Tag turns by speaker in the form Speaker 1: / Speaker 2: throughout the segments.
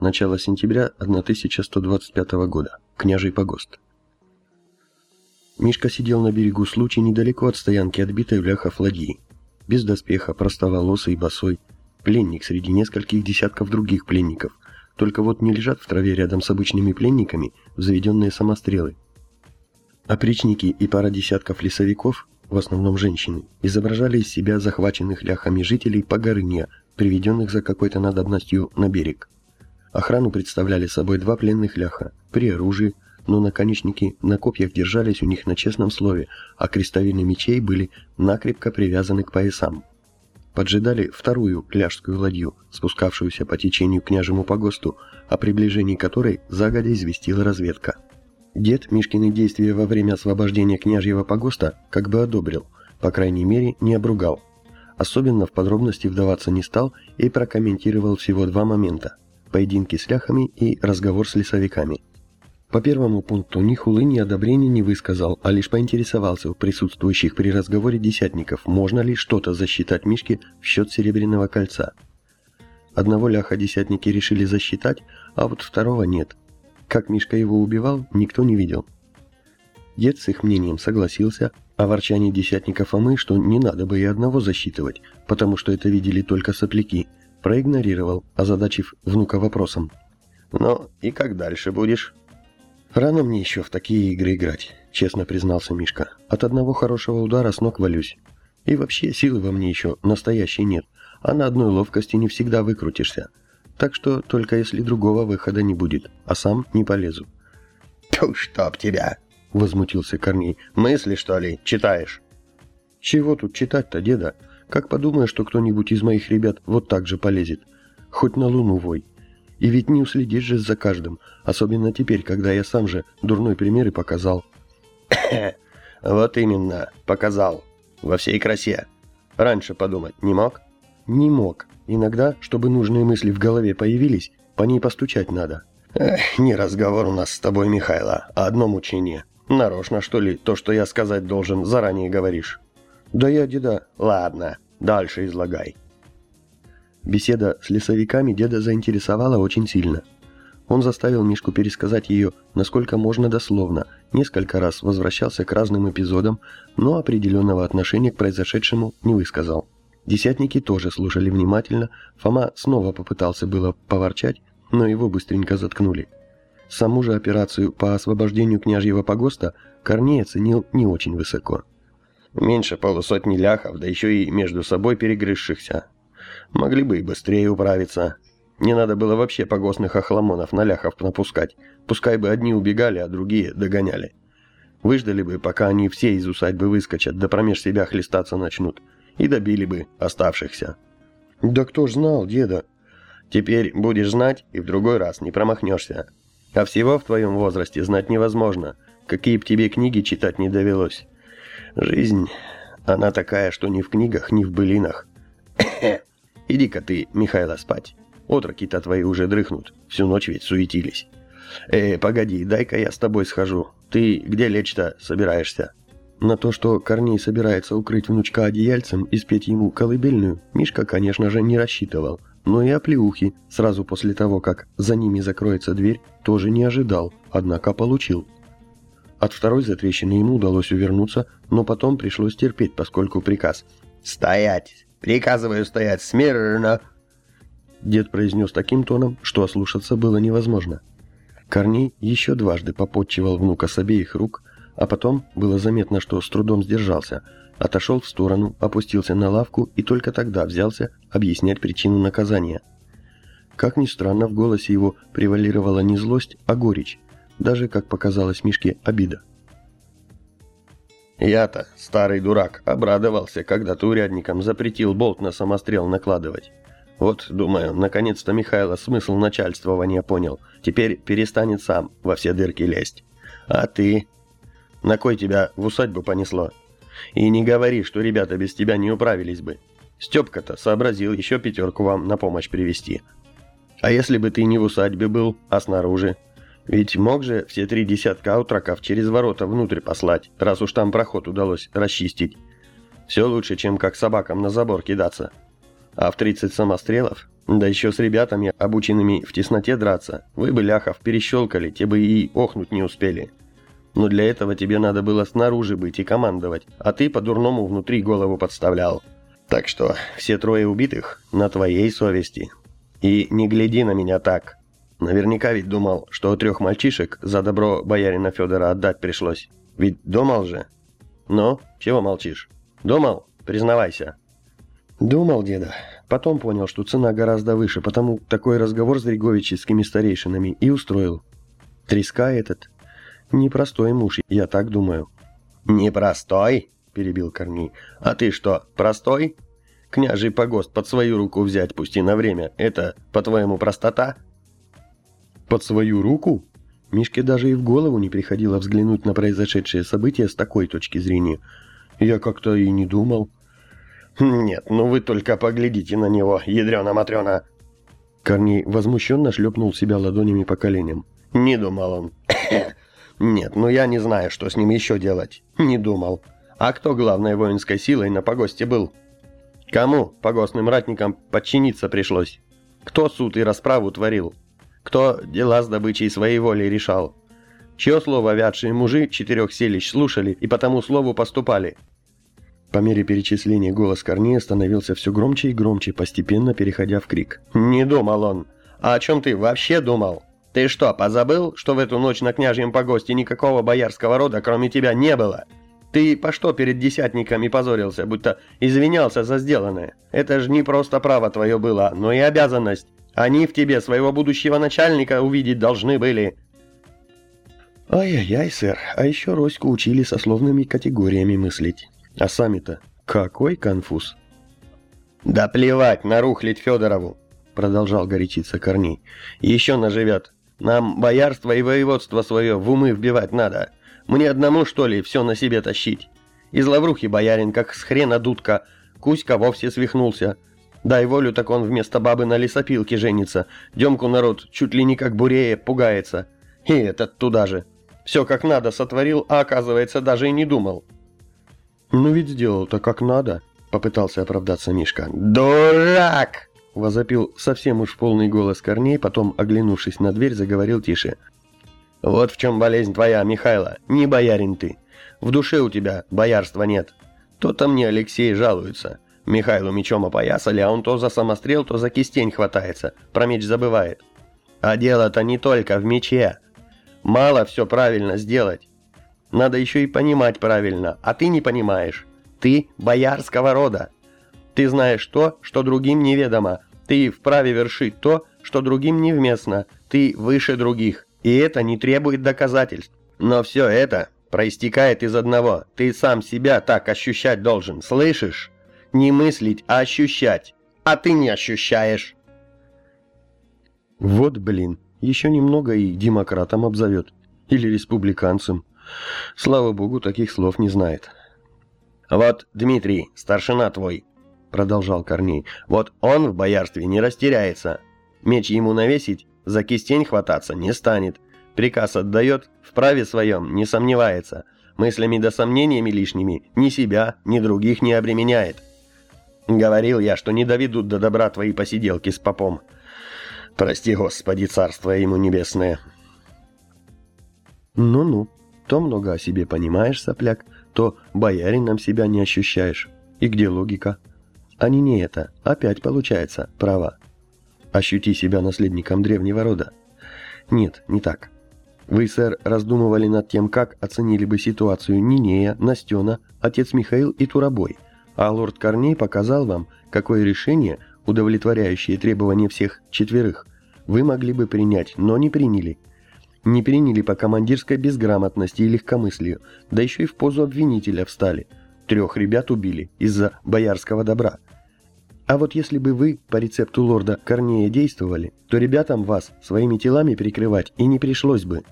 Speaker 1: Начало сентября 1125 года. Княжий погост. Мишка сидел на берегу случая недалеко от стоянки отбитой в ляхов ладьи. Без доспеха, простоволосый и босой. Пленник среди нескольких десятков других пленников. Только вот не лежат в траве рядом с обычными пленниками взведенные самострелы. Опричники и пара десятков лесовиков, в основном женщины, изображали из себя захваченных ляхами жителей Погорынья, приведенных за какой-то надобностью на берег. Охрану представляли собой два пленных ляха, при оружии, но наконечники на копьях держались у них на честном слове, а крестовины мечей были накрепко привязаны к поясам. Поджидали вторую ляжскую ладью, спускавшуюся по течению княжему погосту, о приближении которой загодя известила разведка. Дед Мишкины действия во время освобождения княжьего погоста как бы одобрил, по крайней мере не обругал. Особенно в подробности вдаваться не стал и прокомментировал всего два момента – поединки с ляхами и разговор с лесовиками. По первому пункту ни хулы, ни одобрения не высказал, а лишь поинтересовался у присутствующих при разговоре десятников, можно ли что-то засчитать Мишке в счет Серебряного кольца. Одного ляха десятники решили засчитать, а вот второго нет. Как Мишка его убивал, никто не видел. Дед с их мнением согласился, а ворчание десятников Фомы, что не надо бы и одного засчитывать, потому что это видели только сопляки – проигнорировал, озадачив внука вопросом. «Ну, и как дальше будешь?» «Рано мне еще в такие игры играть», — честно признался Мишка. «От одного хорошего удара с ног валюсь. И вообще силы во мне еще настоящей нет, а на одной ловкости не всегда выкрутишься. Так что только если другого выхода не будет, а сам не полезу».
Speaker 2: «Тьфу, чтоб тебя!» — возмутился Корней. «Мысли, что ли, читаешь?»
Speaker 1: «Чего тут читать-то, деда? Как подумаешь, что кто-нибудь из моих ребят вот так же полезет? Хоть на луну вой. И ведь не уследишь же за каждым, особенно теперь, когда я сам же дурной пример и показал.
Speaker 2: Вот именно, показал. Во всей красе. Раньше подумать не мог?
Speaker 1: Не мог. Иногда, чтобы нужные мысли в голове появились, по ней постучать надо.
Speaker 2: Эх, не разговор у нас с тобой, Михайло, а одно мучение. Нарочно, что ли, то, что я сказать должен, заранее говоришь?
Speaker 1: Да я деда...
Speaker 2: Ладно, дальше излагай.
Speaker 1: Беседа с лесовиками деда заинтересовала очень сильно. Он заставил Мишку пересказать ее, насколько можно дословно, несколько раз возвращался к разным эпизодам, но определенного отношения к произошедшему не высказал. Десятники тоже слушали внимательно, Фома снова попытался было поворчать, но его быстренько заткнули. Саму же операцию по освобождению княжьего погоста Корней оценил не очень высоко.
Speaker 2: Меньше полусотни ляхов, да еще и между собой перегрызшихся. Могли бы и быстрее управиться. Не надо было вообще погостных охламонов на ляхов напускать. Пускай бы одни убегали, а другие догоняли. Выждали бы, пока они все из усадьбы выскочат, да промеж себя хлестаться начнут. И добили бы оставшихся.
Speaker 1: Да кто ж знал, деда?
Speaker 2: Теперь будешь знать, и в другой раз не промахнешься. А всего в твоем возрасте знать невозможно. Какие б тебе книги читать не довелось. Жизнь, она такая, что ни в книгах, ни в былинах. Иди-ка ты, Михайло, спать. Отроки-то твои уже дрыхнут, всю ночь ведь суетились. Э, погоди, дай-ка я с тобой схожу. Ты где лечь-то собираешься?
Speaker 1: На то, что Корней собирается укрыть внучка одеяльцем и спеть ему колыбельную, Мишка, конечно же, не рассчитывал. Но и оплеухи, сразу после того, как за ними закроется дверь, тоже не ожидал, однако получил. От второй затрещины ему удалось увернуться, но потом пришлось терпеть, поскольку приказ
Speaker 2: «Стоять! Приказываю стоять смирно!»
Speaker 1: Дед произнес таким тоном, что ослушаться было невозможно. Корней еще дважды попотчевал внука с обеих рук, а потом было заметно, что с трудом сдержался, отошел в сторону, опустился на лавку и только тогда взялся объяснять причину наказания. Как ни странно, в голосе его превалировала не злость, а горечь, даже, как показалось Мишке, обида.
Speaker 2: Я-то, старый дурак, обрадовался, когда ты урядникам запретил болт на самострел накладывать. Вот, думаю, наконец-то Михайло смысл начальствования понял. Теперь перестанет сам во все дырки лезть. А ты? На кой тебя в усадьбу понесло? И не говори, что ребята без тебя не управились бы. Степка-то сообразил еще пятерку вам на помощь привести. А если бы ты не в усадьбе был, а снаружи? Ведь мог же все три десятка аутраков через ворота внутрь послать, раз уж там проход удалось расчистить. Все лучше, чем как собакам на забор кидаться. А в 30 самострелов? Да еще с ребятами, обученными в тесноте драться. Вы бы ляхов перещелкали, те бы и охнуть не успели. Но для этого тебе надо было снаружи быть и командовать, а ты по-дурному внутри голову подставлял. Так что все трое убитых на твоей совести. И не гляди на меня так. Наверняка ведь думал, что у трех мальчишек за добро боярина Федора отдать пришлось. Ведь думал же. Ну, чего молчишь? Думал? Признавайся.
Speaker 1: Думал, деда. Потом понял, что цена гораздо выше, потому такой разговор с Дриговичевскими старейшинами и устроил. Треска этот. Непростой муж, я так думаю.
Speaker 2: Непростой? Перебил Корней. А ты что, простой? Княжий погост под свою руку взять, пусть и на время, это, по-твоему, простота?
Speaker 1: Под свою руку? Мишке даже и в голову не приходило взглянуть на произошедшее событие с такой точки зрения. Я как-то и не думал.
Speaker 2: «Нет, ну вы только поглядите на него, ядрена-матрена!»
Speaker 1: Корней возмущенно шлепнул себя ладонями по коленям.
Speaker 2: «Не думал он. Нет, ну я не знаю, что с ним еще делать. Не думал. А кто главной воинской силой на погосте был? Кому, погостным ратникам, подчиниться пришлось? Кто суд и расправу творил? Кто дела с добычей своей воли решал? Чье слово вятшие мужи четырех селищ слушали и по тому слову поступали?
Speaker 1: По мере перечисления голос Корнея становился все громче и громче, постепенно переходя в крик.
Speaker 2: «Не думал он! А о чем ты вообще думал? Ты что, позабыл, что в эту ночь на княжьем погосте никакого боярского рода кроме тебя не было? Ты по что перед десятниками позорился, будто извинялся за сделанное? Это же не просто право твое было, но и обязанность. Они в тебе своего будущего начальника увидеть должны были».
Speaker 1: «Ай-яй-яй, сэр, а еще Роську учили сословными категориями мыслить». А сами-то какой конфуз?
Speaker 2: «Да плевать на рухлить Федорову!» Продолжал горячиться Корней. «Еще наживет. Нам боярство и воеводство свое в умы вбивать надо. Мне одному, что ли, все на себе тащить? Из лаврухи боярин, как с хрена дудка. Кузька вовсе свихнулся. Дай волю, так он вместо бабы на лесопилке женится. Демку народ чуть ли не как бурея пугается. И этот туда же. Все как надо сотворил, а оказывается даже и не думал.
Speaker 1: «Ну ведь сделал-то как надо», — попытался оправдаться Мишка.
Speaker 2: «Дурак!»
Speaker 1: — возопил совсем уж полный голос Корней, потом, оглянувшись на дверь, заговорил тише.
Speaker 2: «Вот в чем болезнь твоя, Михайло, не боярин ты. В душе у тебя боярства нет. То-то мне Алексей жалуется. Михайлу мечом опоясали, а он то за самострел, то за кистень хватается, про меч забывает. А дело-то не только в мече. Мало все правильно сделать. Надо еще и понимать правильно, а ты не понимаешь. Ты боярского рода. Ты знаешь то, что другим неведомо. Ты вправе вершить то, что другим невместно. Ты выше других. И это не требует доказательств. Но все это проистекает из одного. Ты сам себя так ощущать должен, слышишь? Не мыслить, а ощущать. А ты не ощущаешь.
Speaker 1: Вот блин, еще немного и демократом обзовет. Или республиканцем. Слава богу, таких слов не знает.
Speaker 2: «Вот, Дмитрий, старшина твой», — продолжал Корней, — «вот он в боярстве не растеряется. Меч ему навесить, за кистень хвататься не станет. Приказ отдает, в праве своем не сомневается. Мыслями да сомнениями лишними ни себя, ни других не обременяет. Говорил я, что не доведут до добра твои посиделки с попом. Прости, Господи, царство ему небесное».
Speaker 1: «Ну-ну», то много о себе понимаешь, сопляк, то боярином себя не ощущаешь. И где логика? А не не это. Опять получается право. Ощути себя наследником древнего рода. Нет, не так. Вы, сэр, раздумывали над тем, как оценили бы ситуацию Нинея, Настена, отец Михаил и Турабой, а лорд Корней показал вам, какое решение, удовлетворяющее требования всех четверых, вы могли бы принять, но не приняли, не приняли по командирской безграмотности и легкомыслию, да еще и в позу обвинителя встали. Трех ребят убили из-за боярского добра. А вот если бы вы по рецепту лорда Корнея действовали, то ребятам вас своими телами прикрывать и не пришлось бы.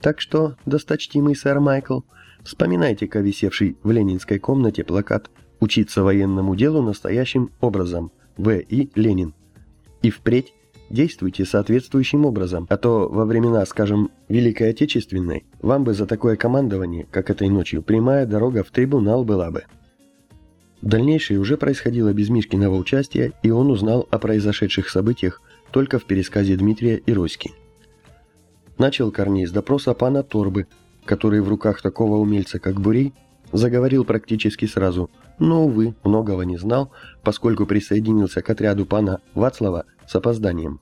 Speaker 1: Так что, досточтимый сэр Майкл, вспоминайте-ка висевший в ленинской комнате плакат «Учиться военному делу настоящим образом» В. И. Ленин. И впредь Действуйте соответствующим образом, а то во времена, скажем, Великой Отечественной, вам бы за такое командование, как этой ночью, прямая дорога в трибунал была бы. Дальнейшее уже происходило без Мишкиного участия, и он узнал о произошедших событиях только в пересказе Дмитрия и Роськи. Начал Корней с допроса пана Торбы, который в руках такого умельца, как Бурей, заговорил практически сразу, но, увы, многого не знал, поскольку присоединился к отряду пана Вацлава с опозданием.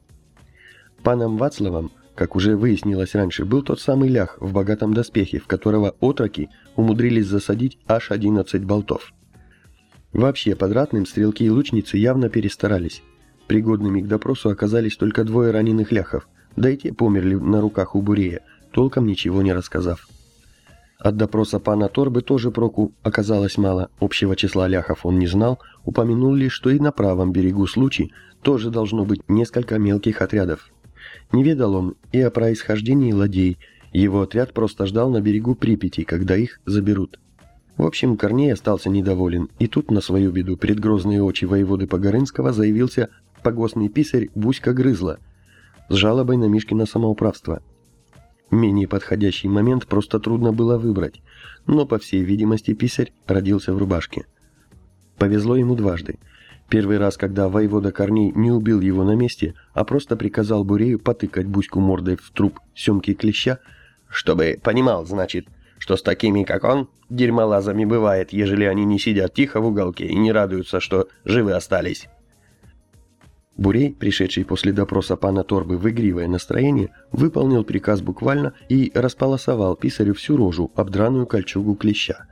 Speaker 1: Паном Вацлавом, как уже выяснилось раньше, был тот самый лях в богатом доспехе, в которого отроки умудрились засадить аж 11 болтов. Вообще, под ратным стрелки и лучницы явно перестарались. Пригодными к допросу оказались только двое раненых ляхов, да и те померли на руках у Бурея, толком ничего не рассказав. От допроса пана Торбы тоже проку оказалось мало, общего числа ляхов он не знал, упомянул лишь, что и на правом берегу случай тоже должно быть несколько мелких отрядов. Не ведал он и о происхождении ладей, его отряд просто ждал на берегу Припяти, когда их заберут. В общем, Корней остался недоволен, и тут на свою беду перед грозные очи воеводы Погорынского заявился погостный писарь Буська Грызла с жалобой на Мишкино самоуправство. Менее подходящий момент просто трудно было выбрать, но, по всей видимости, писарь родился в рубашке. Повезло ему дважды. Первый раз, когда воевода Корней не убил его на месте, а просто приказал Бурею потыкать Буську мордой в труп Семки Клеща, чтобы понимал, значит, что с такими, как он, дерьмолазами бывает, ежели они не сидят тихо в уголке и не радуются, что живы остались. Бурей, пришедший после допроса пана Торбы в игривое настроение, выполнил приказ буквально и располосовал писарю всю рожу, обдраную кольчугу клеща.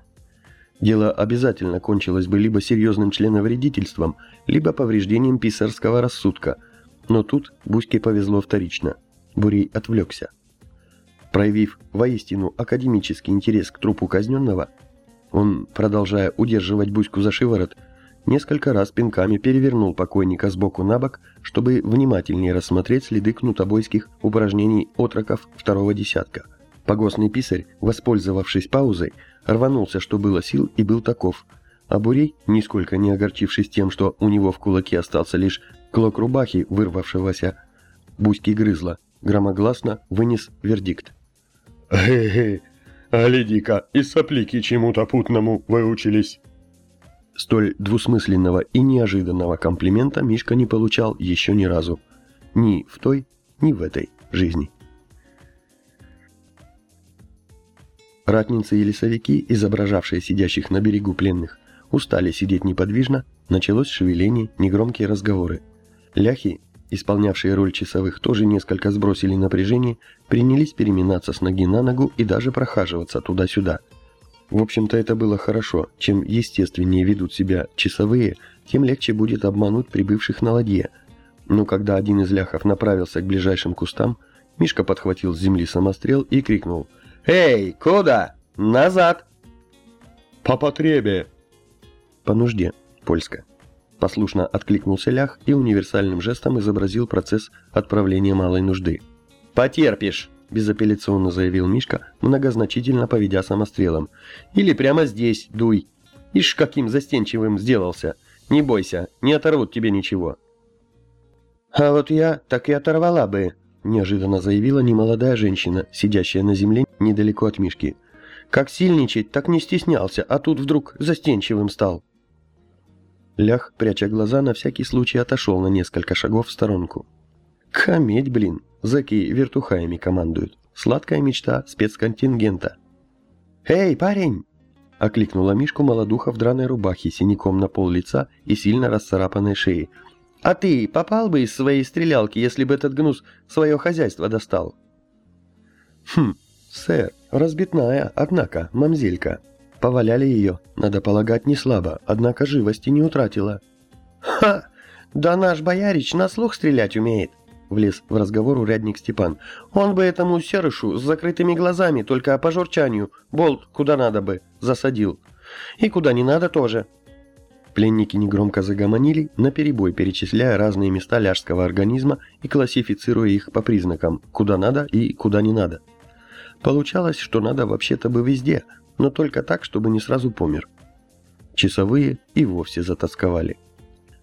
Speaker 1: Дело обязательно кончилось бы либо серьезным членовредительством, либо повреждением писарского рассудка, но тут Буське повезло вторично. Бурей отвлекся. Проявив воистину академический интерес к трупу казненного, он, продолжая удерживать Буську за шиворот, несколько раз пинками перевернул покойника сбоку на бок, чтобы внимательнее рассмотреть следы кнутобойских упражнений отроков второго десятка. Погостный писарь, воспользовавшись паузой, рванулся, что было сил, и был таков. А Бурей, нисколько не огорчившись тем, что у него в кулаке остался лишь клок рубахи, вырвавшегося, Буськи грызла, громогласно вынес вердикт.
Speaker 3: «Ге-ге, гляди-ка, и соплики чему-то путному выучились».
Speaker 1: Столь двусмысленного и неожиданного комплимента Мишка не получал еще ни разу. Ни в той, ни в этой жизни. Ратницы и лесовики, изображавшие сидящих на берегу пленных, устали сидеть неподвижно, началось шевеление, негромкие разговоры. Ляхи исполнявшие роль часовых, тоже несколько сбросили напряжение, принялись переминаться с ноги на ногу и даже прохаживаться туда-сюда. В общем-то, это было хорошо. Чем естественнее ведут себя часовые, тем легче будет обмануть прибывших на ладье. Но когда один из ляхов направился к ближайшим кустам, Мишка подхватил с земли самострел и крикнул «Эй, куда? Назад!»
Speaker 3: «По потребе!»
Speaker 1: «По нужде, польска». Послушно откликнулся Лях и универсальным жестом изобразил процесс отправления малой нужды. «Потерпишь!» – безапелляционно заявил Мишка, многозначительно поведя самострелом. «Или прямо здесь, дуй! Ишь, каким застенчивым сделался! Не бойся, не оторвут тебе ничего!» «А вот я так и оторвала бы!» – неожиданно заявила немолодая женщина, сидящая на земле недалеко от Мишки. «Как сильничать, так не стеснялся, а тут вдруг застенчивым стал!» Лях, пряча глаза, на всякий случай отошел на несколько шагов в сторонку. Кометь, блин, зэки вертухаями командуют. Сладкая мечта спецконтингента. «Эй, парень!» — окликнула Мишку молодуха в драной рубахе, синяком на пол лица и сильно расцарапанной шеи. «А ты попал бы из своей стрелялки, если бы этот гнус свое хозяйство достал?» «Хм, сэр, разбитная, однако, мамзелька», Поваляли ее, надо полагать, не слабо, однако живости не утратила. «Ха! Да наш боярич на слух стрелять умеет!» Влез в разговор урядник Степан. «Он бы этому серышу с закрытыми глазами, только по журчанию, болт куда надо бы, засадил. И куда не надо тоже». Пленники негромко загомонили, наперебой перечисляя разные места ляжского организма и классифицируя их по признакам, куда надо и куда не надо. Получалось, что надо вообще-то бы везде – но только так, чтобы не сразу помер. Часовые и вовсе затасковали.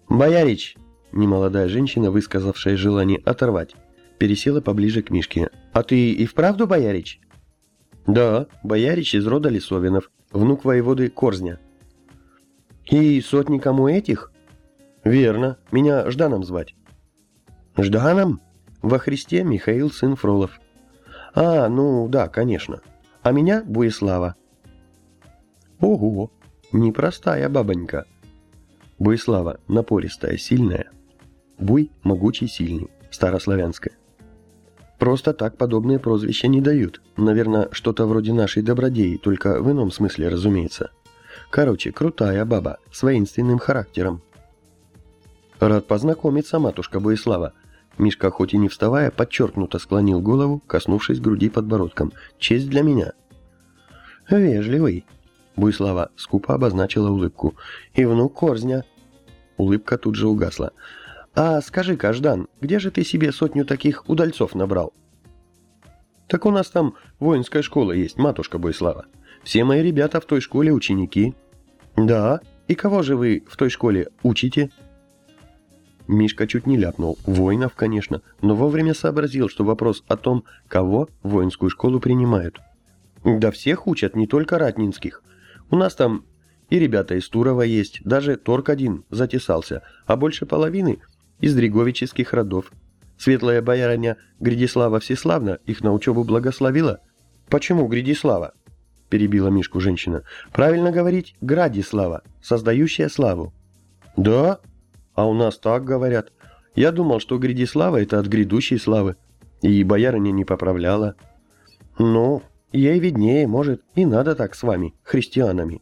Speaker 1: «Боярич!» – немолодая женщина, высказавшая желание оторвать, пересела поближе к Мишке. «А ты и вправду боярич?» «Да, боярич из рода Лисовинов, внук воеводы Корзня». И сотником у этих?
Speaker 2: Верно, меня Жданом звать.
Speaker 1: Жданом?
Speaker 2: Во Христе Михаил сын Фролов.
Speaker 1: А, ну да, конечно. А меня Буислава.
Speaker 2: Ого, непростая бабонька.
Speaker 1: Буислава напористая, сильная. Буй могучий, сильный, старославянская. Просто так подобные прозвища не дают. Наверное, что-то вроде нашей добродеи, только в ином смысле, разумеется. Короче, крутая баба, с воинственным характером.
Speaker 2: Рад познакомиться, матушка Боислава. Мишка, хоть и не вставая, подчеркнуто склонил голову, коснувшись груди подбородком. Честь для меня.
Speaker 1: Вежливый. Буйслава скупо обозначила улыбку. И внук Корзня. Улыбка тут же угасла. «А скажи, Каждан, где же ты себе сотню таких удальцов набрал?»
Speaker 2: «Так у нас там воинская школа есть, матушка Бойслава. Все мои ребята в той школе ученики».
Speaker 1: «Да? И кого же вы в той школе учите?»
Speaker 2: Мишка чуть не ляпнул. Воинов, конечно, но вовремя сообразил, что вопрос о том, кого в воинскую школу принимают.
Speaker 1: «Да всех учат, не только ратнинских. У нас там и ребята из Турова есть, даже Торг один затесался, а больше половины из дриговических родов. Светлая боярыня Гридислава Всеславна их на учебу благословила. «Почему Гридислава?» – перебила Мишку женщина. «Правильно говорить Градислава, создающая славу». «Да? А у нас так говорят. Я думал, что Гридислава – это от грядущей славы. И боярыня не поправляла». «Ну, ей виднее, может, и надо так с вами, христианами».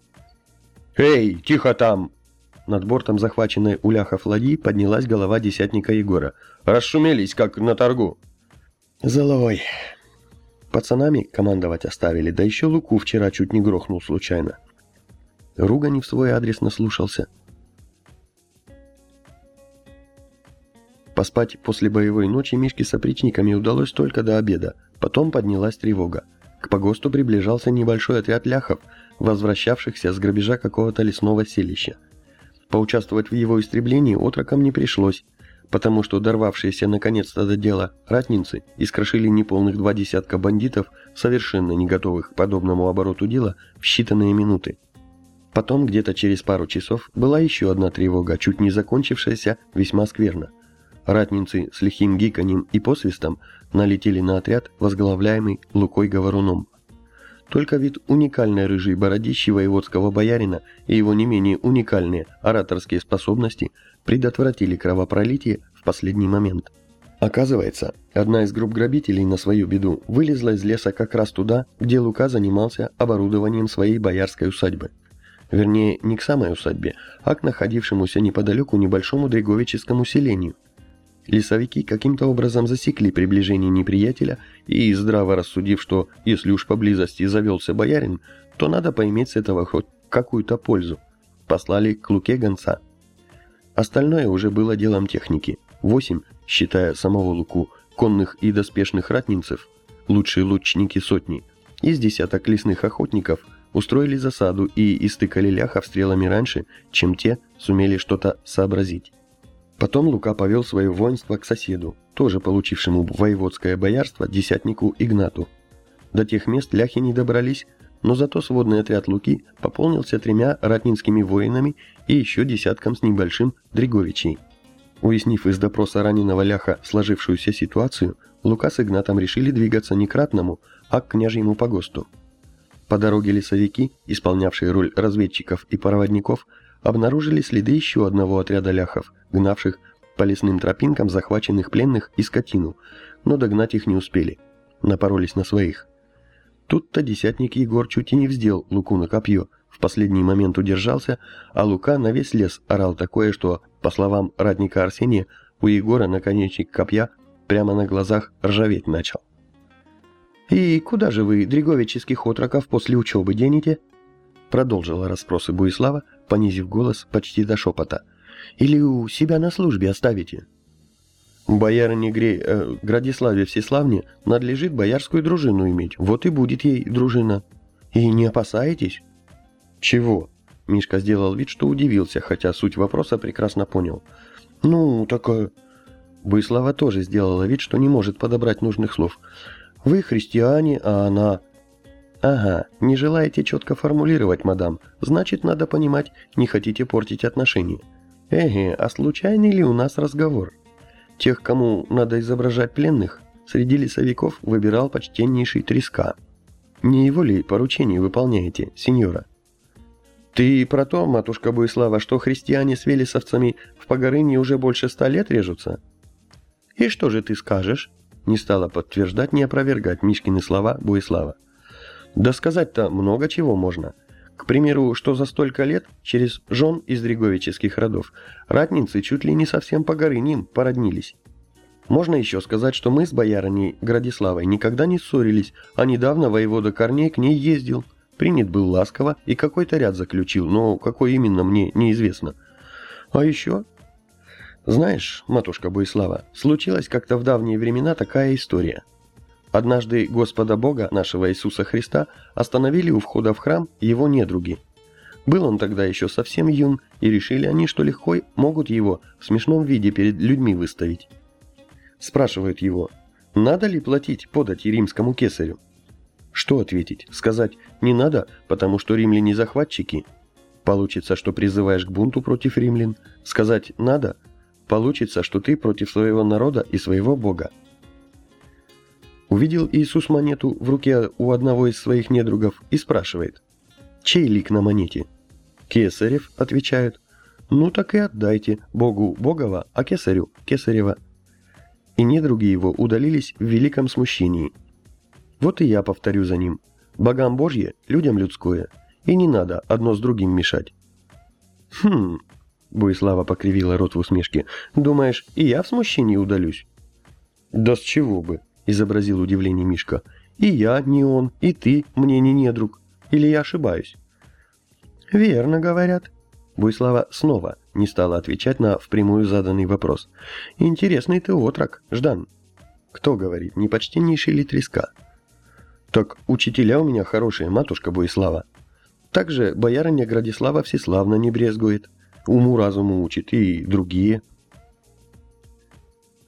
Speaker 2: «Эй, тихо там!»
Speaker 1: Над бортом захваченной у ляхов ладьи поднялась голова десятника Егора.
Speaker 2: «Расшумелись, как на торгу!»
Speaker 1: «Золой!» Пацанами командовать оставили, да еще Луку вчера чуть не грохнул случайно. Ругани в свой адрес наслушался. Поспать после боевой ночи Мишке с опричниками удалось только до обеда, потом поднялась тревога. К погосту приближался небольшой отряд ляхов, возвращавшихся с грабежа какого-то лесного селища. Поучаствовать в его истреблении отрокам не пришлось, потому что дорвавшиеся наконец-то до дела ратницы искрошили неполных два десятка бандитов, совершенно не готовых к подобному обороту дела, в считанные минуты. Потом, где-то через пару часов, была еще одна тревога, чуть не закончившаяся весьма скверно. Ратницы с лихим гиканьем и посвистом налетели на отряд, возглавляемый Лукой Говоруном. Только вид уникальной рыжей бородищи воеводского боярина и его не менее уникальные ораторские способности предотвратили кровопролитие в последний момент. Оказывается, одна из групп грабителей на свою беду вылезла из леса как раз туда, где Лука занимался оборудованием своей боярской усадьбы. Вернее, не к самой усадьбе, а к находившемуся неподалеку небольшому дреговическому селению – Лесовики каким-то образом засекли приближение неприятеля и, здраво рассудив, что если уж поблизости завелся боярин, то надо поиметь с этого хоть какую-то пользу, послали к Луке гонца. Остальное уже было делом техники. Восемь, считая самого Луку, конных и доспешных ратнинцев, лучшие лучники сотни, из десяток лесных охотников устроили засаду и истыкали ляхов стрелами раньше, чем те сумели что-то сообразить. Потом Лука повел свое воинство к соседу, тоже получившему воеводское боярство, десятнику Игнату. До тех мест ляхи не добрались, но зато сводный отряд Луки пополнился тремя ратнинскими воинами и еще десятком с небольшим Дриговичей. Уяснив из допроса раненого ляха сложившуюся ситуацию, Лука с Игнатом решили двигаться не к ратному, а к княжьему погосту. По дороге лесовики, исполнявшие роль разведчиков и проводников, обнаружили следы еще одного отряда ляхов, гнавших по лесным тропинкам захваченных пленных и скотину, но догнать их не успели. Напоролись на своих. Тут-то десятник Егор чуть и не вздел Луку на копье, в последний момент удержался, а Лука на весь лес орал такое, что, по словам ратника Арсения, у Егора наконечник копья прямо на глазах ржаветь начал. «И куда же вы, дреговических отроков, после учебы денете?» Продолжила расспросы Буислава, понизив голос почти до шепота. «Или у себя на службе оставите?» «Боярине Гре... Э, Градиславе Всеславне надлежит боярскую дружину иметь, вот и будет ей дружина. И не опасаетесь?» «Чего?» Мишка сделал вид, что удивился, хотя суть вопроса прекрасно понял. «Ну, так...» э, Буислава тоже сделала вид, что не может подобрать нужных слов. «Вы христиане, а она...» Ага, не желаете четко формулировать, мадам. Значит, надо понимать, не хотите портить отношения. Эге, а случайный ли у нас разговор? Тех, кому надо изображать пленных, среди лесовиков выбирал почтеннейший треска. Не его ли поручение выполняете, сеньора? Ты про то, матушка Буислава, что христиане с велесовцами в Погорыне уже больше ста лет режутся? И что же ты скажешь? Не стала подтверждать, не опровергать Мишкины слова Буислава. Да сказать-то много чего можно. К примеру, что за столько лет через жен из дреговических родов ратницы чуть ли не совсем по горыням породнились. Можно еще сказать, что мы с боярыней Градиславой никогда не ссорились, а недавно воевода Корней к ней ездил. Принят был ласково и какой-то ряд заключил, но какой именно мне неизвестно. А еще... Знаешь, матушка Буислава, случилась как-то в давние времена такая история. Однажды Господа Бога, нашего Иисуса Христа, остановили у входа в храм его недруги. Был он тогда еще совсем юн, и решили они, что легко могут его в смешном виде перед людьми выставить. Спрашивают его, надо ли платить подать римскому кесарю? Что ответить? Сказать «не надо, потому что римляне захватчики»? Получится, что призываешь к бунту против римлян. Сказать «надо» Получится, что ты против своего народа и своего Бога. Увидел Иисус монету в руке у одного из своих недругов и спрашивает, «Чей лик на монете?» «Кесарев», — отвечают. «Ну так и отдайте Богу Богова, а Кесарю Кесарева». И недруги его удалились в великом смущении. Вот и я повторю за ним. Богам Божье, людям людское. И не надо одно с другим мешать. Хм, Буислава покривила рот в усмешке. «Думаешь, и я в смущении удалюсь?» «Да с чего бы?» – изобразил удивление Мишка. «И я не он, и ты мне не недруг. Или я ошибаюсь?» «Верно, говорят». Буйслава снова не стала отвечать на впрямую заданный вопрос. «Интересный ты отрок, Ждан». «Кто говорит, не почтеннейший ли треска?» «Так учителя у меня хорошие, матушка Буислава». Также боярыня Градислава Всеславна не брезгует уму-разуму учит и другие.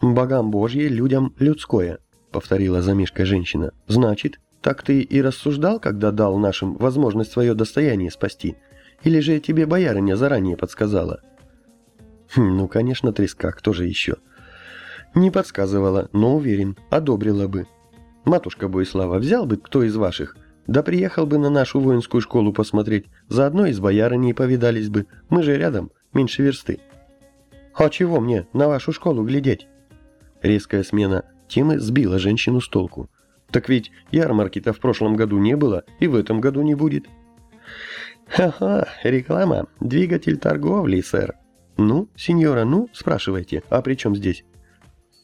Speaker 1: «Богам Божье, людям людское», — повторила замешкая женщина. «Значит, так ты и рассуждал, когда дал нашим возможность свое достояние спасти? Или же тебе боярыня заранее подсказала?» хм, «Ну, конечно, треска, кто же еще?» «Не подсказывала, но уверен, одобрила бы. Матушка Боислава, взял бы кто из ваших, да приехал бы на нашу воинскую школу посмотреть, заодно и с боярыней повидались бы, мы же рядом, меньше версты. А чего мне на вашу школу глядеть? Резкая смена темы сбила женщину с толку. Так ведь ярмарки-то в прошлом году не было и в этом году не будет. Ха-ха, реклама, двигатель торговли, сэр. Ну, сеньора, ну, спрашивайте, а при чем здесь?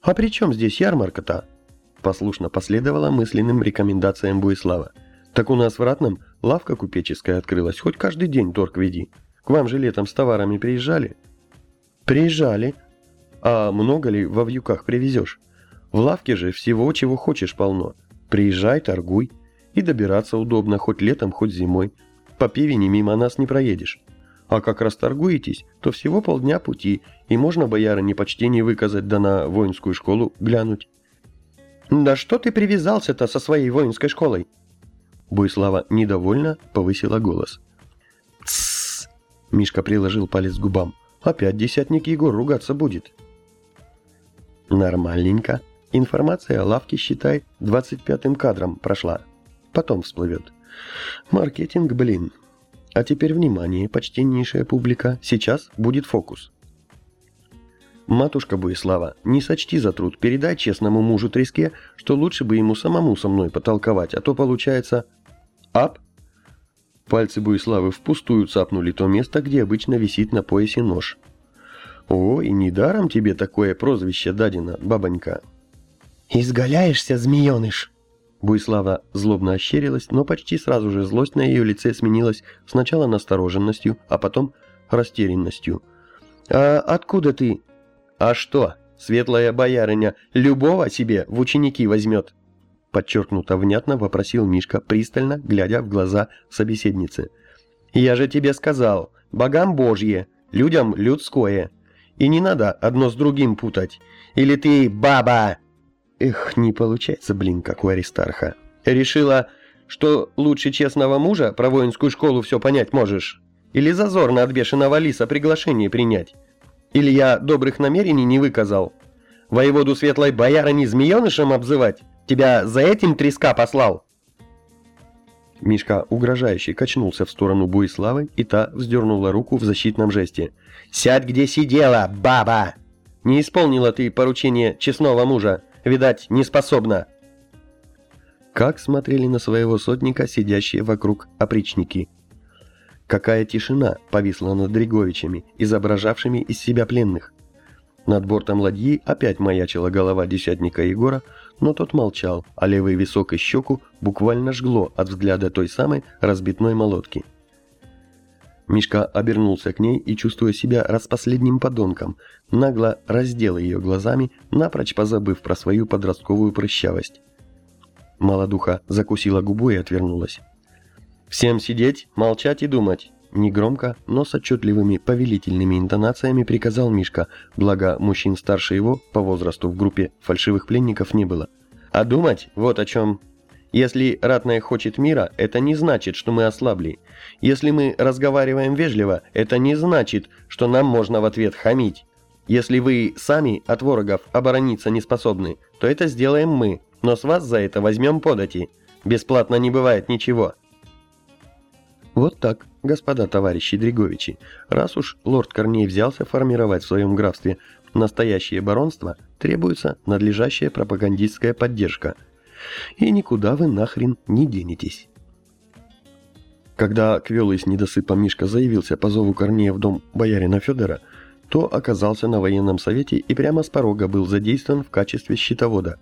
Speaker 1: А при чем здесь ярмарка-то? Послушно последовала мысленным рекомендациям Буислава. Так у нас в Ратном лавка купеческая открылась, хоть каждый день торг веди. К вам же летом с товарами приезжали? Приезжали. А много ли во вьюках привезешь? В лавке же всего, чего хочешь, полно. Приезжай, торгуй. И добираться удобно, хоть летом, хоть зимой. По пивине мимо нас не проедешь. А как раз торгуетесь, то всего полдня пути, и можно боярыне почтение выказать, да на воинскую школу глянуть. «Да что ты привязался-то со своей воинской школой?» Буйслава недовольно повысила голос. «Тссс!» Мишка приложил палец к губам. «Опять десятник Егор ругаться будет». «Нормальненько. Информация о лавке, считай, 25-м кадром прошла. Потом всплывет. Маркетинг, блин. А теперь внимание, почтеннейшая публика. Сейчас будет фокус». «Матушка Буислава, не сочти за труд, передай честному мужу Треске, что лучше бы ему самому со мной потолковать, а то получается Ап! Пальцы Буиславы впустую цапнули то место, где обычно висит на поясе нож. О, и недаром тебе такое прозвище дадено, бабонька.
Speaker 4: «Изгаляешься, змееныш!»
Speaker 1: Буислава злобно ощерилась, но почти сразу же злость на ее лице сменилась сначала настороженностью, а потом растерянностью. «А откуда ты?» «А что, светлая боярыня любого себе в ученики возьмет?» подчеркнуто внятно вопросил Мишка, пристально глядя в глаза собеседницы. «Я же тебе сказал, богам божье, людям людское. И не надо одно с другим путать. Или ты баба!» Эх, не получается, блин, как у Аристарха. Решила,
Speaker 2: что лучше честного мужа про воинскую школу все понять можешь? Или зазорно от бешеного лиса приглашение принять? Или я добрых намерений не выказал? Воеводу светлой боярыни змеенышем обзывать? Тебя за этим треска послал?»
Speaker 1: Мишка угрожающе качнулся в сторону Буиславы, и та вздернула руку в защитном жесте.
Speaker 2: «Сядь, где сидела, баба! Не исполнила ты поручение честного мужа, видать, не способна!»
Speaker 1: Как смотрели на своего сотника сидящие вокруг опричники. Какая тишина повисла над Дриговичами, изображавшими из себя пленных. Над бортом ладьи опять маячила голова десятника Егора, но тот молчал, а левый висок и щеку буквально жгло от взгляда той самой разбитной молотки. Мишка обернулся к ней и, чувствуя себя распоследним подонком, нагло раздел ее глазами, напрочь позабыв про свою подростковую прыщавость. Молодуха закусила губу и отвернулась. «Всем сидеть, молчать и думать!» Негромко, но с отчетливыми повелительными интонациями приказал Мишка, благо мужчин старше его по возрасту в группе фальшивых пленников не было. «А думать вот о чем. Если ратная хочет мира, это не значит, что мы ослабли. Если мы разговариваем вежливо, это не значит, что нам можно в ответ хамить. Если вы сами от ворогов оборониться не способны, то это сделаем мы, но с вас за это возьмем подати. Бесплатно не бывает ничего». Вот так, господа товарищи Дриговичи, раз уж лорд Корней взялся формировать в своем графстве настоящее баронство, требуется надлежащая пропагандистская поддержка. И никуда вы нахрен не денетесь. Когда квелый с недосыпом Мишка заявился по зову Корнея в дом боярина Федора, то оказался на военном совете и прямо с порога был задействован в качестве счетовода.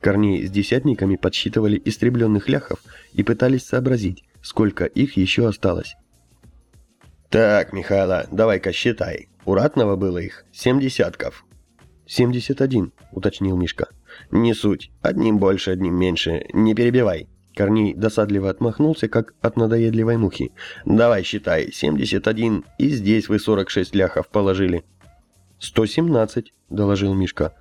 Speaker 1: Корней с десятниками подсчитывали истребленных ляхов и пытались сообразить, сколько их еще осталось.
Speaker 2: «Так, Михайло, давай-ка считай. У ратного было их семь десятков».
Speaker 1: «Семьдесят один», — уточнил Мишка.
Speaker 2: «Не суть. Одним больше, одним меньше. Не перебивай».
Speaker 1: Корней досадливо отмахнулся, как от надоедливой мухи.
Speaker 2: «Давай считай. 71, и здесь вы 46 ляхов положили».
Speaker 1: «117», — доложил Мишка.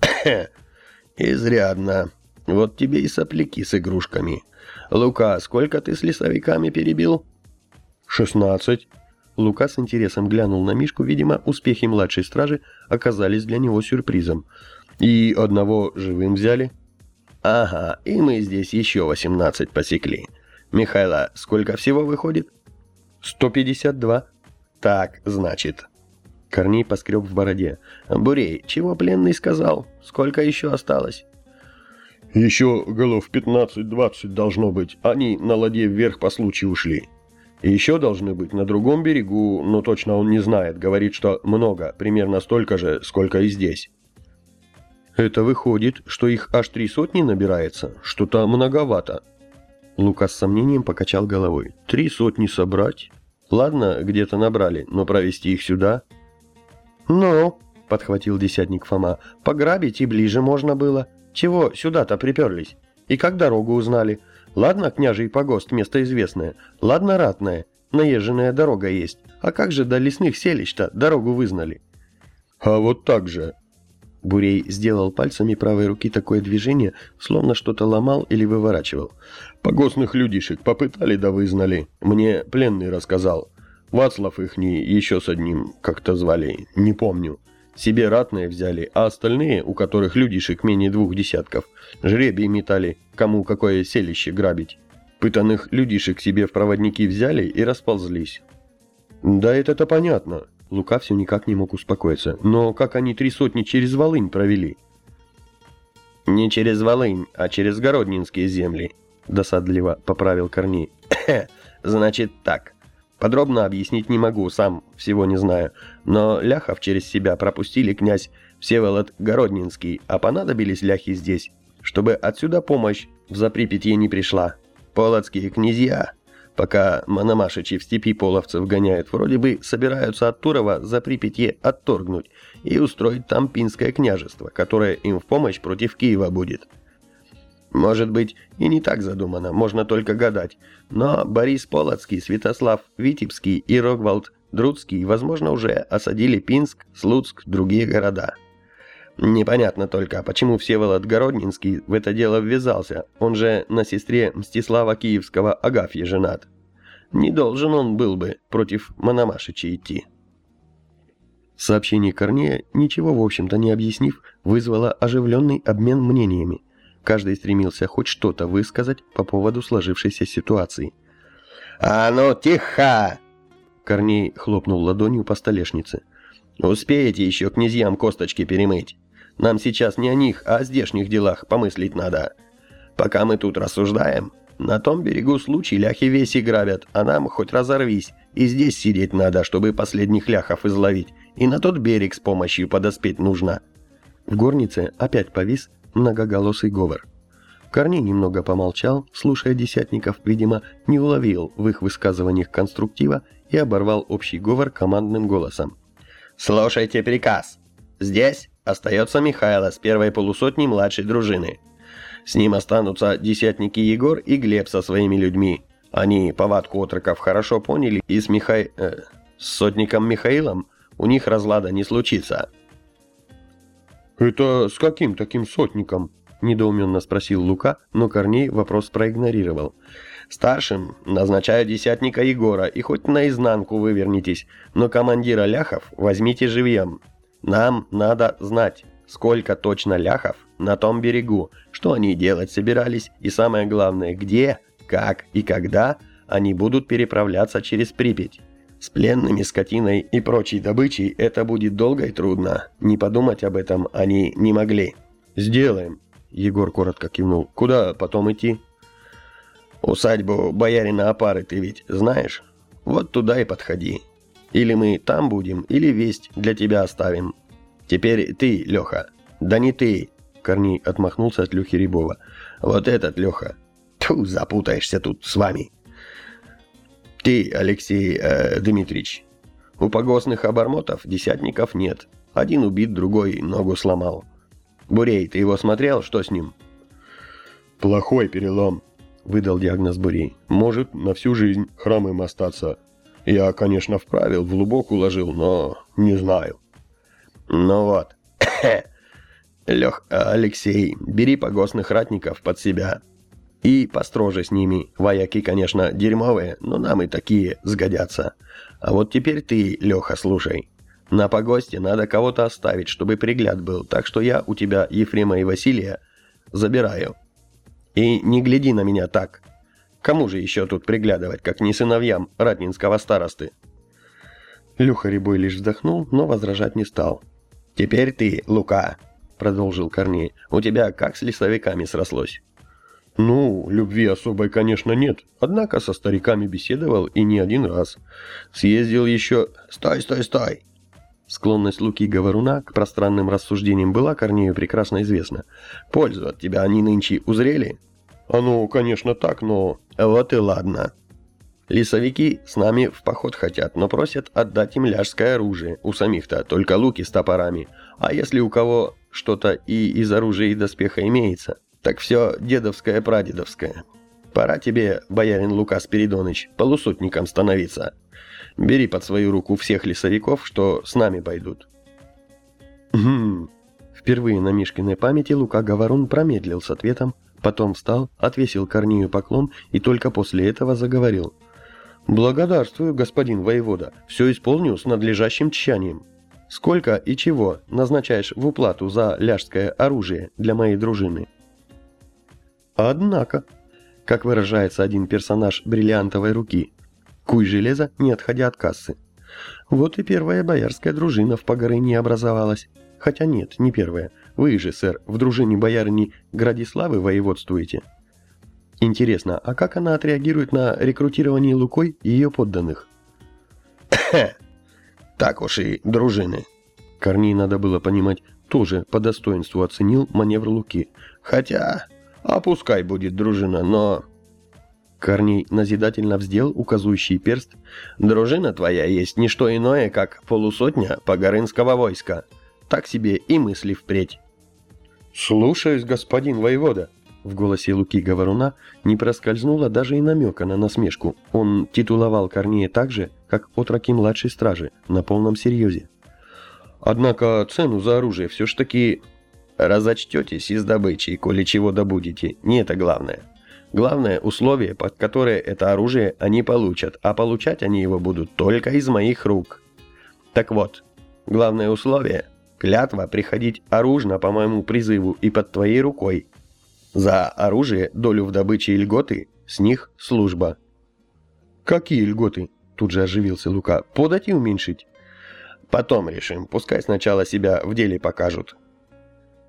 Speaker 2: «Изрядно. Вот тебе и сопляки с игрушками. Лука, сколько ты с лесовиками перебил?»
Speaker 1: «Шестнадцать». Лука с интересом глянул на Мишку, видимо, успехи младшей стражи оказались для него сюрпризом. «И одного живым взяли?»
Speaker 2: «Ага, и мы здесь еще 18 посекли. Михайло, сколько всего выходит?»
Speaker 1: «152».
Speaker 2: «Так, значит».
Speaker 1: Корней поскреб в бороде.
Speaker 2: «Бурей, чего пленный сказал? Сколько еще осталось?»
Speaker 3: Еще голов 15-20 должно быть. Они на ладье вверх по случаю ушли. Еще должны быть на другом берегу, но точно он не знает. Говорит, что много, примерно столько же, сколько и здесь.
Speaker 1: Это выходит, что их аж три сотни набирается? Что-то многовато. Лука с сомнением покачал головой. Три сотни собрать? Ладно, где-то набрали, но провести их сюда?
Speaker 2: Ну, подхватил десятник Фома, пограбить и ближе можно было. Чего сюда-то приперлись? И как дорогу узнали? Ладно, княжий погост, место известное. Ладно, ратное. Наезженная дорога есть. А как же до лесных селищ-то дорогу вызнали?
Speaker 3: А вот так же.
Speaker 1: Бурей сделал пальцами правой руки такое движение, словно что-то ломал или выворачивал.
Speaker 3: Погостных людишек попытали да вызнали. Мне пленный рассказал. Вацлав ихний еще с одним, как-то звали, не помню. Себе ратные взяли, а остальные, у которых людишек менее двух десятков, жребий метали, кому какое селище грабить. Пытанных людишек себе в проводники взяли и расползлись.
Speaker 1: Да это-то понятно. Лука все никак не мог успокоиться. Но как они три сотни через Волынь провели?
Speaker 2: Не через Волынь, а через Городнинские земли, досадливо поправил Корней. Значит так. Подробно объяснить не могу, сам всего не знаю. Но ляхов через себя пропустили князь Всеволод Городнинский, а понадобились ляхи здесь, чтобы отсюда помощь в Заприпятье не пришла. Полоцкие князья, пока Мономашичи в степи половцев гоняют, вроде бы собираются от Турова за Припятье отторгнуть и устроить там Пинское княжество, которое им в помощь против Киева будет. Может быть, и не так задумано, можно только гадать. Но Борис Полоцкий, Святослав Витебский и Рогвальд Друцкий, возможно, уже осадили Пинск, Слуцк, другие города. Непонятно только, почему Всеволод Городнинский в это дело ввязался, он же на сестре Мстислава Киевского Агафьи женат. Не должен он был бы против Мономашича идти.
Speaker 1: Сообщение Корнея, ничего в общем-то не объяснив, вызвало оживленный обмен мнениями. Каждый стремился хоть что-то высказать по поводу сложившейся ситуации.
Speaker 2: «А ну, тихо!»
Speaker 1: Корней хлопнул ладонью по столешнице.
Speaker 2: «Успеете еще князьям косточки перемыть? Нам сейчас не о них, а о здешних делах помыслить надо. Пока мы тут рассуждаем, на том берегу случай ляхи весь и грабят, а нам хоть разорвись. И здесь сидеть надо, чтобы последних ляхов изловить. И на тот берег с помощью подоспеть нужно».
Speaker 1: В горнице опять повис многоголосый говор. Корней немного помолчал, слушая десятников, видимо, не уловил в их высказываниях конструктива и оборвал общий говор командным голосом.
Speaker 2: «Слушайте приказ. Здесь остается Михайло с первой полусотней младшей дружины. С ним останутся десятники Егор и Глеб со своими людьми. Они повадку отроков хорошо поняли, и с Михай... Э, с сотником Михаилом у них разлада не случится».
Speaker 3: «Это с каким таким сотником?» – недоуменно спросил Лука, но Корней вопрос проигнорировал.
Speaker 2: «Старшим назначаю десятника Егора, и хоть наизнанку вывернитесь, но командира ляхов возьмите живьем. Нам надо знать, сколько точно ляхов на том берегу, что они делать собирались, и самое главное, где, как и когда они будут переправляться через Припять». С пленными, скотиной и прочей добычей это будет долго и трудно. Не подумать об этом они не могли.
Speaker 3: «Сделаем», — Егор коротко кивнул. «Куда потом идти?»
Speaker 2: «Усадьбу боярина Опары ты ведь знаешь? Вот туда и подходи. Или мы там будем, или весть для тебя оставим. Теперь ты, Леха. Да не ты!» Корней отмахнулся от Лехи Рябова. «Вот этот Леха. Ту, запутаешься тут с вами». Ты, Алексей э, Дмитриевич, у погостных обормотов десятников нет. Один убит, другой ногу сломал. Бурей, ты его смотрел? Что с ним?
Speaker 3: Плохой перелом, выдал диагноз Бурей. Может на всю жизнь хромым остаться. Я, конечно, вправил, в лубок уложил, но не знаю.
Speaker 2: Ну вот. Лех, Алексей, бери погостных ратников под себя. И построже с ними. Вояки, конечно, дерьмовые, но нам и такие сгодятся. А вот теперь ты, Леха, слушай. На погосте надо кого-то оставить, чтобы пригляд был, так что я у тебя Ефрема и Василия забираю. И не гляди на меня так. Кому же еще тут приглядывать, как не сыновьям ратнинского старосты?»
Speaker 1: Люха Рябой лишь вздохнул, но возражать не стал.
Speaker 2: «Теперь ты, Лука», — продолжил Корней, — «у тебя как с лесовиками срослось?»
Speaker 3: Ну, любви особой, конечно, нет. Однако со стариками беседовал и не один раз. Съездил еще...
Speaker 2: Стой, стой, стой!
Speaker 1: Склонность Луки Говоруна к пространным рассуждениям была Корнею прекрасно известна. Пользу от тебя они нынче узрели?
Speaker 3: А ну, конечно, так, но...
Speaker 2: Вот и ладно. Лесовики с нами в поход хотят, но просят отдать им ляжское оружие. У самих-то только луки с топорами. А если у кого что-то и из оружия и доспеха имеется, так все дедовское-прадедовское. Пора тебе, боярин Лука Спиридоныч, полусотником становиться. Бери под свою руку всех лесовиков, что с нами пойдут.
Speaker 1: Хм. Впервые на Мишкиной памяти Лука Говорун промедлил с ответом, потом встал, отвесил Корнею поклон и только после этого заговорил. «Благодарствую, господин воевода, все исполню с надлежащим тщанием. Сколько и чего назначаешь в уплату за ляжское оружие для моей дружины?» Однако, как выражается один персонаж бриллиантовой руки, куй железо, не отходя от кассы. Вот и первая боярская дружина в Погорыне образовалась. Хотя нет, не первая. Вы же, сэр, в дружине боярни Градиславы воеводствуете. Интересно, а как она отреагирует на рекрутирование Лукой ее подданных?
Speaker 2: Так уж и дружины.
Speaker 1: Корней, надо было понимать, тоже по достоинству оценил маневр Луки.
Speaker 2: Хотя, а пускай будет дружина, но...»
Speaker 1: Корней назидательно вздел указующий перст.
Speaker 2: «Дружина твоя есть не что иное, как полусотня погорынского войска. Так себе и мысли впредь».
Speaker 3: «Слушаюсь, господин воевода».
Speaker 1: В голосе Луки Говоруна не проскользнуло даже и намека на насмешку. Он титуловал Корнея так же, как отроки младшей стражи, на полном серьезе.
Speaker 3: «Однако цену за оружие все ж таки
Speaker 2: Разочтетесь из добычи, коли чего добудете, не это главное. Главное условие, под которое это оружие они получат, а получать они его будут только из моих рук. Так вот, главное условие – клятва приходить оружно по моему призыву и под твоей рукой. За оружие, долю в добыче и льготы, с них служба.
Speaker 1: «Какие льготы?» – тут же оживился Лука. «Подать и уменьшить?»
Speaker 2: «Потом решим, пускай сначала себя в деле покажут».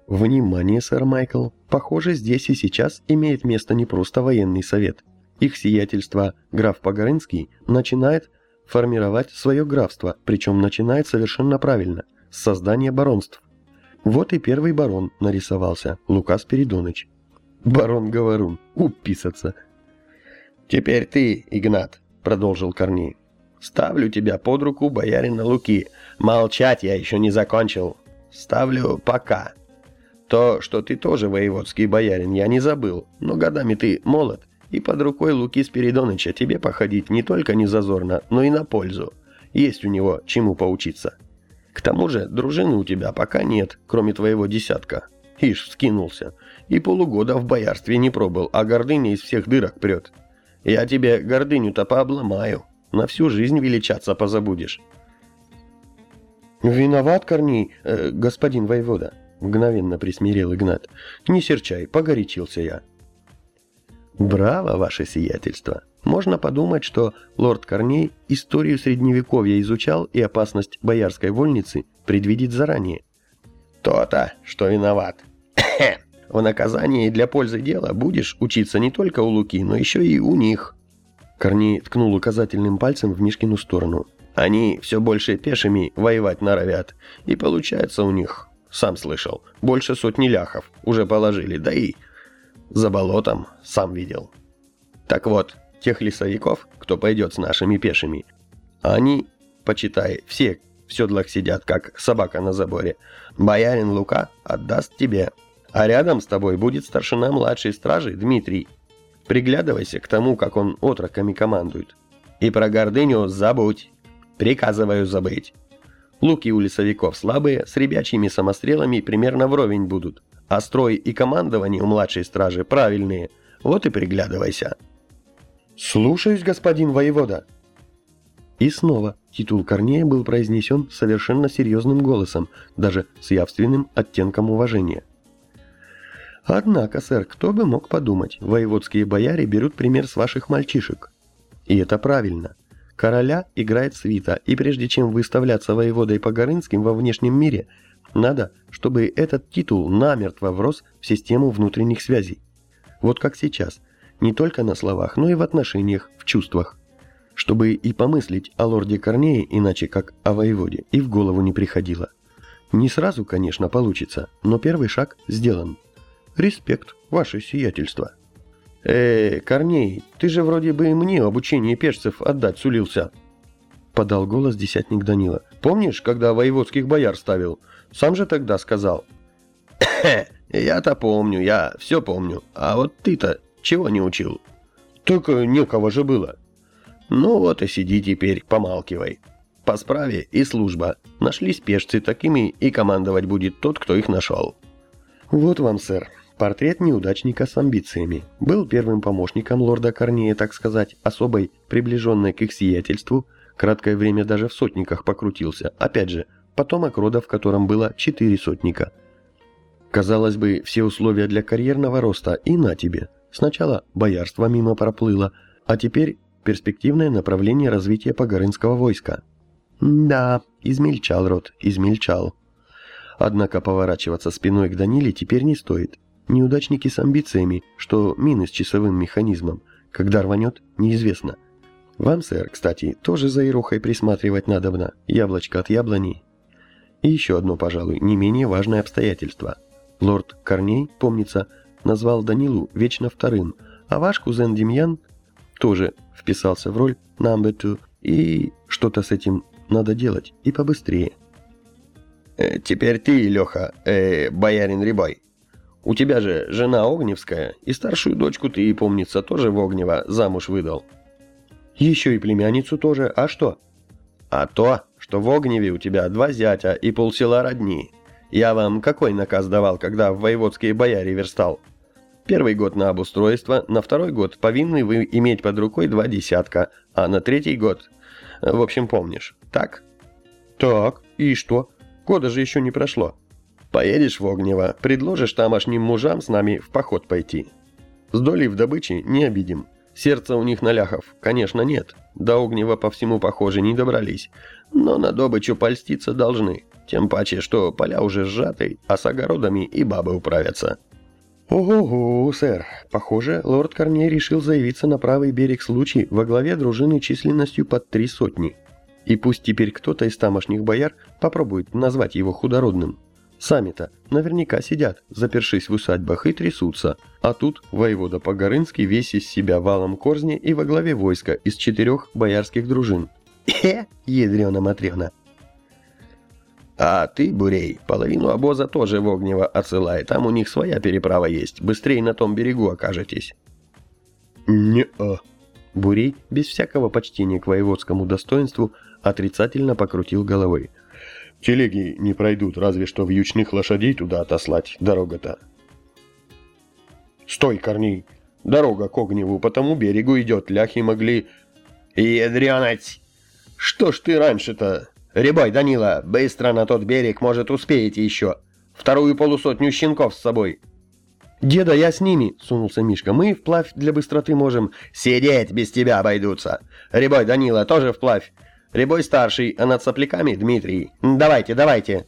Speaker 1: Внимание, сэр Майкл. Похоже, здесь и сейчас имеет место не просто военный совет. Их сиятельство, граф Погорынский, начинает формировать свое графство, причем начинает совершенно правильно, с создания баронств. Вот и первый барон нарисовался, Лукас Передоныч. Барон Говорун, уписаться.
Speaker 2: «Теперь ты, Игнат», — продолжил Корней. «Ставлю тебя под руку боярина Луки. Молчать я еще не закончил. Ставлю пока». То, что ты тоже воеводский боярин, я не забыл, но годами ты молод, и под рукой Луки Спиридоныча тебе походить не только не зазорно, но и на пользу. Есть у него чему поучиться. К тому же дружины у тебя пока нет, кроме твоего десятка. Ишь, вскинулся. И полугода в боярстве не пробыл, а гордыня из всех дырок прет. Я тебе гордыню-то пообломаю. На всю жизнь величаться позабудешь.
Speaker 1: Виноват, Корней, э, господин воевода. Мгновенно присмирел Игнат. «Не серчай, погорячился я». «Браво, ваше сиятельство! Можно подумать, что лорд Корней историю Средневековья изучал и опасность боярской вольницы предвидит заранее».
Speaker 2: «То-то, что виноват. В наказании для пользы дела будешь учиться не только у Луки, но еще и у них».
Speaker 1: Корней ткнул указательным пальцем в Мишкину сторону.
Speaker 2: «Они все больше пешими воевать норовят, и получается у них сам слышал. Больше сотни ляхов уже положили, да и за болотом сам видел. Так вот, тех лесовиков, кто пойдет с нашими пешими, они, почитай, все в седлах сидят, как собака на заборе. Боярин Лука отдаст тебе, а рядом с тобой будет старшина младшей стражи Дмитрий. Приглядывайся к тому, как он отроками командует. И про гордыню забудь. Приказываю забыть. Луки у лесовиков слабые, с ребячьими самострелами примерно вровень будут. А строй и командование у младшей стражи правильные. Вот и приглядывайся.
Speaker 1: «Слушаюсь, господин воевода!» И снова титул Корнея был произнесен совершенно серьезным голосом, даже с явственным оттенком уважения. «Однако, сэр, кто бы мог подумать, воеводские бояре берут пример с ваших мальчишек. И это правильно. Короля играет свита, и прежде чем выставляться воеводой Погорынским во внешнем мире, надо, чтобы этот титул намертво врос в систему внутренних связей. Вот как сейчас, не только на словах, но и в отношениях, в чувствах. Чтобы и помыслить о лорде Корнее иначе как о воеводе и в голову не приходило. Не сразу, конечно, получится, но первый шаг сделан. Респект, ваше сиятельство.
Speaker 2: «Э, Корней, ты же вроде бы мне обучение пешцев отдать сулился!»
Speaker 1: Подал голос десятник Данила.
Speaker 2: «Помнишь, когда воеводских бояр ставил? Сам же тогда сказал». «Я-то помню, я все помню. А вот ты-то чего не учил?»
Speaker 1: «Только некого же было».
Speaker 2: «Ну вот и сиди теперь, помалкивай. По справе и служба. Нашлись пешцы такими, и командовать будет тот, кто их нашел».
Speaker 1: «Вот вам, сэр, Портрет неудачника с амбициями. Был первым помощником лорда Корнея, так сказать, особой, приближенной к их сиятельству, краткое время даже в сотниках покрутился. Опять же, потомок рода, в котором было четыре сотника. Казалось бы, все условия для карьерного роста и на тебе. Сначала боярство мимо проплыло, а теперь перспективное направление развития погорынского войска. Да, измельчал род, измельчал. Однако поворачиваться спиной к Даниле теперь не стоит. Неудачники с амбициями, что мины с часовым механизмом. Когда рванет, неизвестно. Вам, сэр, кстати, тоже за Ирухой присматривать надобно. Яблочко от яблони. И еще одно, пожалуй, не менее важное обстоятельство. Лорд Корней, помнится, назвал Данилу вечно вторым, а ваш кузен Демьян тоже вписался в роль number two, и что-то с этим надо делать, и побыстрее.
Speaker 2: Э, «Теперь ты, Леха, э, боярин Рябой», у тебя же жена Огневская, и старшую дочку ты, помнится, тоже в Огнево замуж выдал.
Speaker 1: Еще и племянницу тоже, а что?
Speaker 2: А то, что в Огневе у тебя два зятя и полсела родни. Я вам какой наказ давал, когда в воеводские бояре верстал? Первый год на обустройство, на второй год повинны вы иметь под рукой два десятка, а на третий год... В общем, помнишь, так?
Speaker 3: Так, и что? Года же еще не прошло.
Speaker 2: Поедешь в Огнево, предложишь тамошним мужам с нами в поход пойти. С долей в добыче не обидим. Сердца у них на ляхов, конечно, нет. До Огнева по всему, похоже, не добрались. Но на добычу польститься должны. Тем паче, что поля уже сжаты, а с огородами и бабы управятся.
Speaker 1: Ого-го, сэр. Похоже, лорд Корней решил заявиться на правый берег случай во главе дружины численностью под три сотни. И пусть теперь кто-то из тамошних бояр попробует назвать его худородным. Сами-то наверняка сидят, запершись в усадьбах и трясутся, а тут воевода Погорынский весь из себя валом корзни и во главе войска из четырех боярских дружин. Хе, ядрена-матрена.
Speaker 2: А ты, Бурей, половину обоза тоже в Огнево отсылай, там у них своя переправа есть, быстрее на том берегу окажетесь.
Speaker 3: Не-а.
Speaker 1: Бурей, без всякого почтения к воеводскому достоинству, отрицательно покрутил головой.
Speaker 3: Телеги не пройдут, разве что вьючных лошадей туда отослать, дорога-то. Стой, Корней! Дорога к Огневу по тому берегу идет, ляхи могли...
Speaker 2: Ядренать! Что ж ты раньше-то? Рябой, Данила, быстро на тот берег, может, успеете еще. Вторую полусотню щенков с собой.
Speaker 1: «Деда, я с ними!» — сунулся Мишка. «Мы вплавь для быстроты можем...»
Speaker 2: «Сидеть без тебя обойдутся! Рябой, Данила, тоже вплавь! Рябой старший, а над сопляками Дмитрий. Давайте, давайте!»